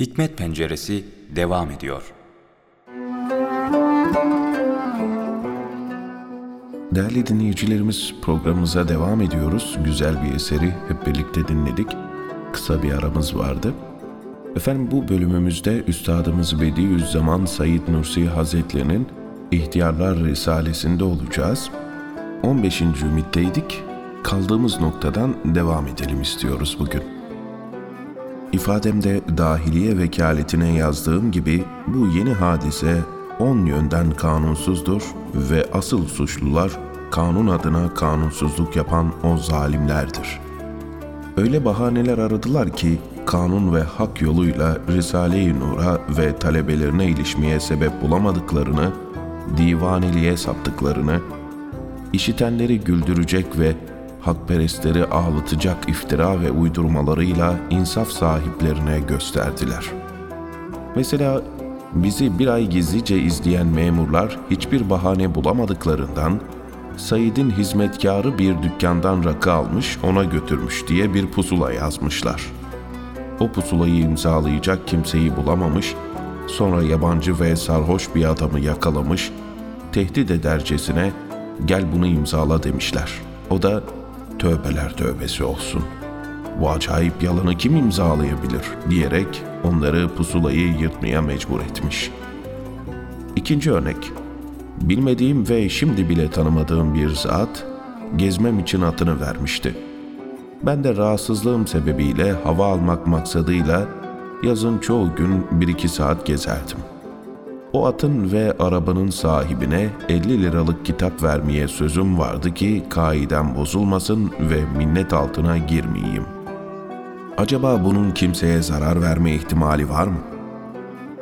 Hikmet Penceresi devam ediyor. Değerli dinleyicilerimiz programımıza devam ediyoruz. Güzel bir eseri hep birlikte dinledik. Kısa bir aramız vardı. Efendim bu bölümümüzde Üstadımız Bediüzzaman Said Nursi Hazretlerinin İhtiyarlar Risalesinde olacağız. 15. ümitteydik. Kaldığımız noktadan devam edelim istiyoruz bugün. İfademde dahiliye vekaletine yazdığım gibi bu yeni hadise on yönden kanunsuzdur ve asıl suçlular kanun adına kanunsuzluk yapan o zalimlerdir. Öyle bahaneler aradılar ki kanun ve hak yoluyla Risale-i Nur'a ve talebelerine ilişmeye sebep bulamadıklarını, divaniliğe saptıklarını, işitenleri güldürecek ve hakperestleri ağlatacak iftira ve uydurmalarıyla insaf sahiplerine gösterdiler. Mesela bizi bir ay gizlice izleyen memurlar hiçbir bahane bulamadıklarından Said'in hizmetkarı bir dükkandan rakı almış ona götürmüş diye bir pusula yazmışlar. O pusulayı imzalayacak kimseyi bulamamış, sonra yabancı ve sarhoş bir adamı yakalamış, tehdit edercesine gel bunu imzala demişler. O da tövbeler tövbesi olsun. Bu acayip yalanı kim imzalayabilir diyerek onları pusulayı yırtmaya mecbur etmiş. İkinci örnek. Bilmediğim ve şimdi bile tanımadığım bir zat gezmem için atını vermişti. Ben de rahatsızlığım sebebiyle hava almak maksadıyla yazın çoğu gün bir iki saat gezerdim. O atın ve arabanın sahibine 50 liralık kitap vermeye sözüm vardı ki kaidem bozulmasın ve minnet altına girmeyeyim. Acaba bunun kimseye zarar verme ihtimali var mı?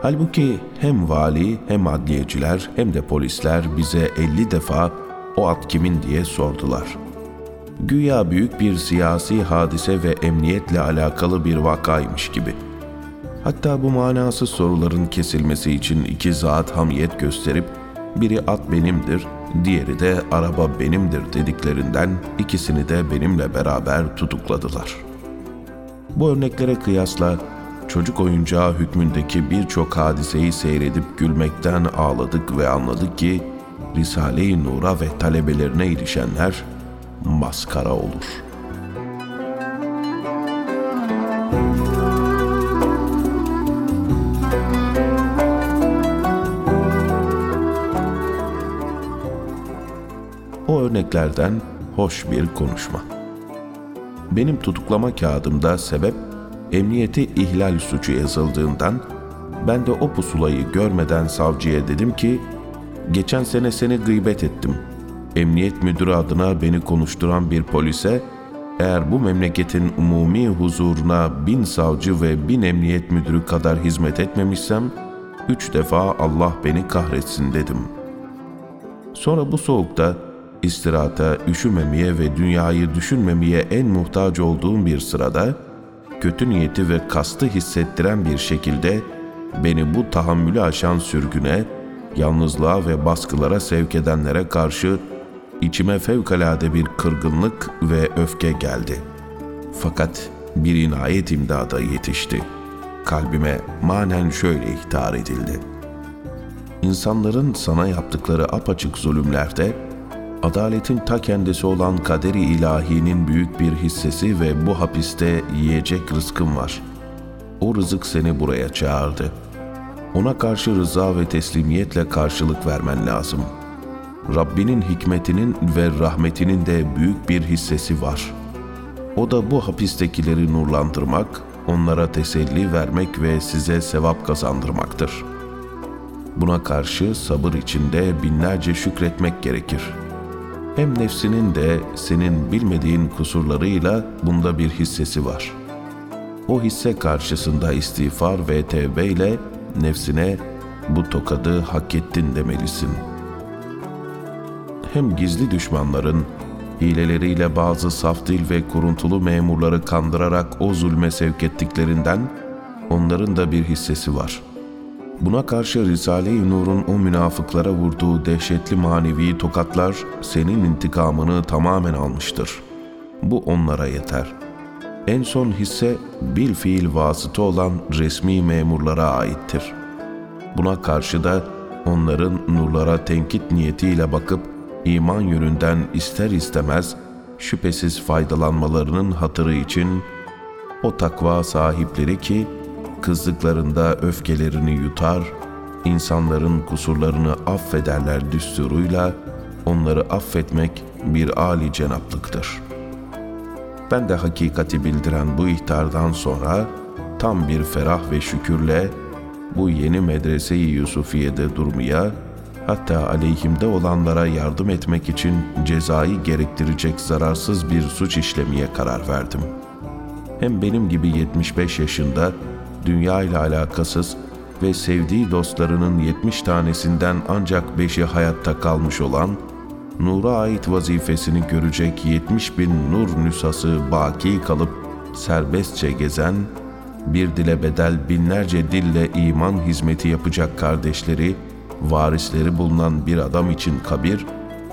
Halbuki hem vali hem adliyeciler hem de polisler bize 50 defa o at kimin diye sordular. Güya büyük bir siyasi hadise ve emniyetle alakalı bir vakaymış gibi.'' Hatta bu manasız soruların kesilmesi için iki zat hamiyet gösterip biri at benimdir, diğeri de araba benimdir dediklerinden ikisini de benimle beraber tutukladılar. Bu örneklere kıyasla çocuk oyuncağı hükmündeki birçok hadiseyi seyredip gülmekten ağladık ve anladık ki Risale-i Nur'a ve talebelerine ilişenler maskara olur.'' Örneklerden hoş bir konuşma. Benim tutuklama kağıdımda sebep emniyeti ihlal suçu yazıldığından ben de o pusulayı görmeden savcıya dedim ki geçen sene seni gıybet ettim. Emniyet müdürü adına beni konuşturan bir polise eğer bu memleketin umumi huzuruna bin savcı ve bin emniyet müdürü kadar hizmet etmemişsem, üç defa Allah beni kahretsin dedim. Sonra bu soğukta istirahata, üşümemeye ve dünyayı düşünmemeye en muhtaç olduğum bir sırada, kötü niyeti ve kastı hissettiren bir şekilde beni bu tahammülü aşan sürgüne, yalnızlığa ve baskılara sevk edenlere karşı içime fevkalade bir kırgınlık ve öfke geldi. Fakat bir inayet imdada yetişti. Kalbime manen şöyle ihtar edildi. İnsanların sana yaptıkları apaçık zulümlerde adaletin ta kendisi olan kaderi ilahinin büyük bir hissesi ve bu hapiste yiyecek rızkın var. O rızık seni buraya çağırdı. Ona karşı rıza ve teslimiyetle karşılık vermen lazım. Rabbinin hikmetinin ve rahmetinin de büyük bir hissesi var. O da bu hapistekileri nurlandırmak, onlara teselli vermek ve size sevap kazandırmaktır. Buna karşı sabır içinde binlerce şükretmek gerekir.'' Hem nefsinin de senin bilmediğin kusurlarıyla bunda bir hissesi var. O hisse karşısında istiğfar ve tevbe ile nefsine bu tokadı hak ettin demelisin. Hem gizli düşmanların hileleriyle bazı saf dil ve kuruntulu memurları kandırarak o zulme sevk ettiklerinden onların da bir hissesi var.'' Buna karşı Risale-i Nur'un o münafıklara vurduğu dehşetli manevi tokatlar senin intikamını tamamen almıştır. Bu onlara yeter. En son hisse bil fiil vasıta olan resmi memurlara aittir. Buna karşı da onların nurlara tenkit niyetiyle bakıp iman yönünden ister istemez şüphesiz faydalanmalarının hatırı için o takva sahipleri ki kızdıklarında öfkelerini yutar, insanların kusurlarını affederler düsturuyla onları affetmek bir âli cenaplıktır. Ben de hakikati bildiren bu ihtardan sonra tam bir ferah ve şükürle bu yeni medrese-i Yusufiye'de durmaya, hatta aleyhimde olanlara yardım etmek için cezayı gerektirecek zararsız bir suç işlemeye karar verdim. Hem benim gibi 75 yaşında, dünya ile alakasız ve sevdiği dostlarının 70 tanesinden ancak 5'i hayatta kalmış olan, nura ait vazifesini görecek 70 bin nur nüshası baki kalıp serbestçe gezen, bir dile bedel binlerce dille iman hizmeti yapacak kardeşleri, varisleri bulunan bir adam için kabir,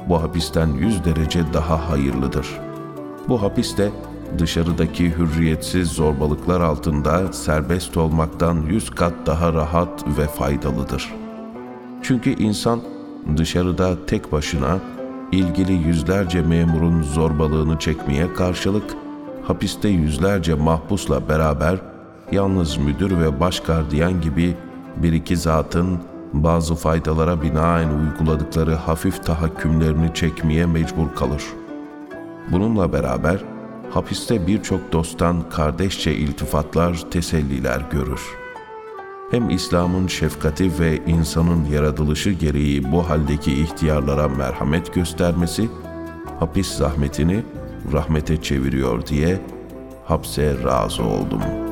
bu hapisten yüz derece daha hayırlıdır. Bu hapiste dışarıdaki hürriyetsiz zorbalıklar altında serbest olmaktan yüz kat daha rahat ve faydalıdır. Çünkü insan dışarıda tek başına ilgili yüzlerce memurun zorbalığını çekmeye karşılık hapiste yüzlerce mahpusla beraber yalnız müdür ve baş gardiyan gibi bir iki zatın bazı faydalara binaen uyguladıkları hafif tahakkümlerini çekmeye mecbur kalır. Bununla beraber hapiste birçok dosttan kardeşçe iltifatlar, teselliler görür. Hem İslam'ın şefkati ve insanın yaratılışı gereği bu haldeki ihtiyarlara merhamet göstermesi, hapis zahmetini rahmete çeviriyor diye hapse razı oldum.''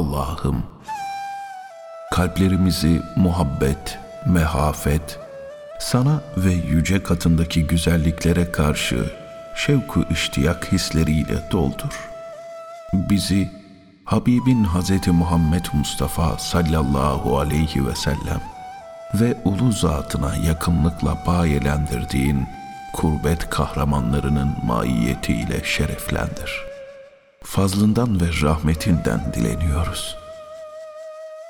Allah'ım kalplerimizi muhabbet, mehafet, sana ve yüce katındaki güzelliklere karşı şevku iştiyak hisleriyle doldur. Bizi Habibin Hz. Muhammed Mustafa sallallahu aleyhi ve sellem ve ulu zatına yakınlıkla bayelendirdiğin kurbet kahramanlarının maiyetiyle şereflendir.'' Fazlından ve rahmetinden dileniyoruz.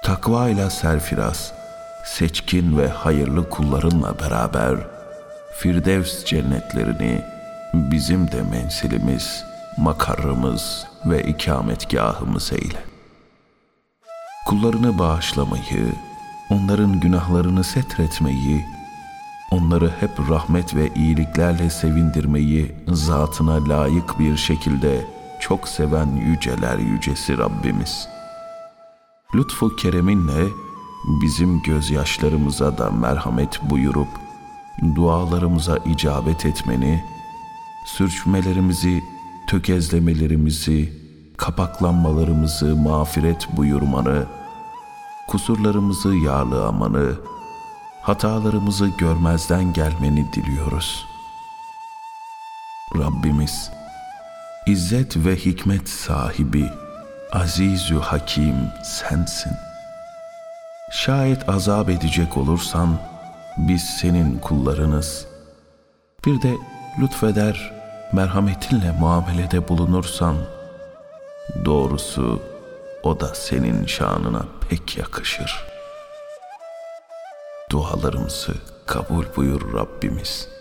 Takva ile serfiraz, seçkin ve hayırlı kullarınla beraber Firdevs cennetlerini bizim de mensilimiz, makarrımız ve ikametgahımız eyle. Kullarını bağışlamayı, onların günahlarını setretmeyi, onları hep rahmet ve iyiliklerle sevindirmeyi zatına layık bir şekilde çok seven yüceler yücesi Rabbimiz. Lütfu kereminle bizim gözyaşlarımıza da merhamet buyurup dualarımıza icabet etmeni, sürçmelerimizi, tökezlemelerimizi, kapaklanmalarımızı mağfiret buyurmanı, kusurlarımızı yağlamanı, hatalarımızı görmezden gelmeni diliyoruz. Rabbimiz, İzzet ve hikmet sahibi, azizü hakim sensin. Şayet azap edecek olursan, biz senin kullarınız. Bir de lütfeder, merhametinle muamelede bulunursan, doğrusu o da senin şanına pek yakışır. Dualarımızı kabul buyur Rabbimiz.''